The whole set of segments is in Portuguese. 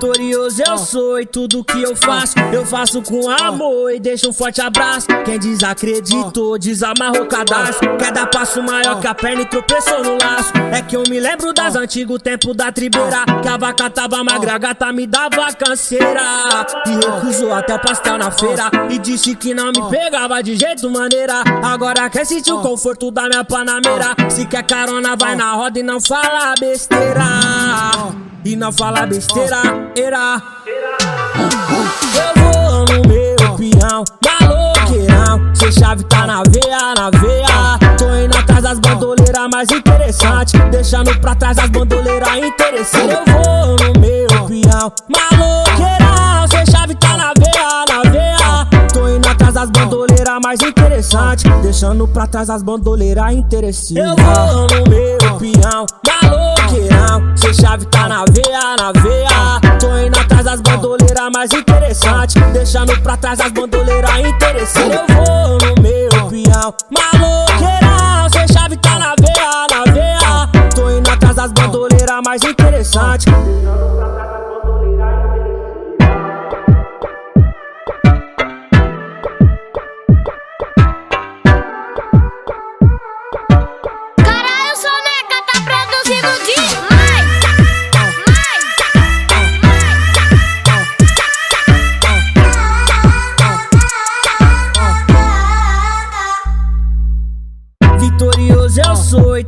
Vitorioso eu sou e tudo que eu faço, eu faço com amor e deixo um forte abraço. Quem desacreditou, desamarrou o cadastro. Quer dar passo maior que a perna e tropeçou no laço. É que eu me lembro das antigos tempos da tribeira. Que a vaca tava magra, a gata me dava canseira. E recusou até o pastel na feira. E disse que não me pegava de jeito maneira. Agora quer sentir o conforto da minha panameira. Se quer carona, vai na roda e não fala besteira. E não fala besteira, era. Eu vou no meu peão, maloqueirão. Cê chave tá na veia, na veia. Tô indo atrás das bandoleiras mais interessantes. Deixando pra trás as bandoleiras interessantes. Eu vou no meu peão, maloqueirão. Cê chave tá na veia, na veia. Tô indo atrás das bandoleiras mais interessantes. Deixando pra trás as bandoleiras interessantes. Eu vou no meu peão, maloqueirão. Cê chave tá na veia, na veia. Tô indo atrás das bandoleiras mais interessantes. Deixando pra trás as bandoleiras interessantes. Eu vou no meu peão, maloqueirão. Cê chave tá na veia, na veia. Tô indo atrás das bandoleiras mais interessantes.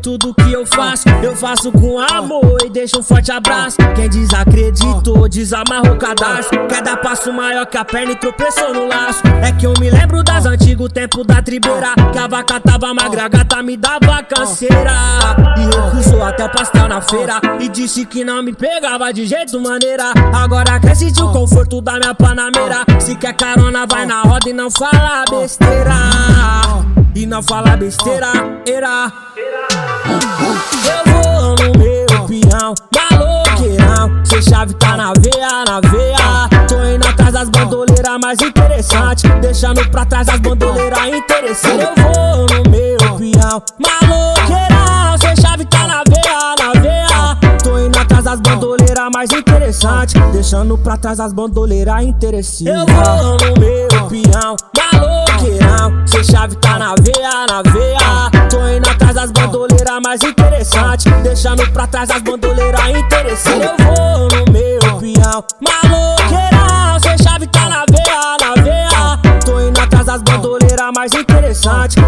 Tudo que eu faço, eu faço com amor e deixo um forte abraço. Quem desacreditou, desamarrou o cadastro. Quer passo maior que a perna e tropeçou no laço. É que eu me lembro das antigos tempos da tribeira. Que a vaca tava magra, a gata me dava canseira. E recusou até o pastel na feira. E disse que não me pegava de jeito maneira. Agora quer sentir o conforto da minha panameira. Se quer carona, vai na roda e não fala besteira. E não fala besteira, era. Eu vou no meu peão, maloqueirão. Cê chave tá na veia, na veia. Tô indo atrás das bandoleiras mais interessantes. Deixando pra trás as bandoleiras interessantes. Eu vou no meu peão, maloqueirão. Cê chave tá na veia, na veia. Tô indo atrás das bandoleiras mais interessantes. Deixando pra trás as bandoleiras interessantes. Eu vou no meu peão, maloqueirão. Cê chave tá na veia, na veia. Tô indo atrás das bandoleiras Tá mais interessante. Deixando pra trás as bandoleiras interessantes. Eu vou no meu peão, maloqueira. Sem chave tá na veia, na veia. Tô indo atrás das bandoleiras mais interessantes.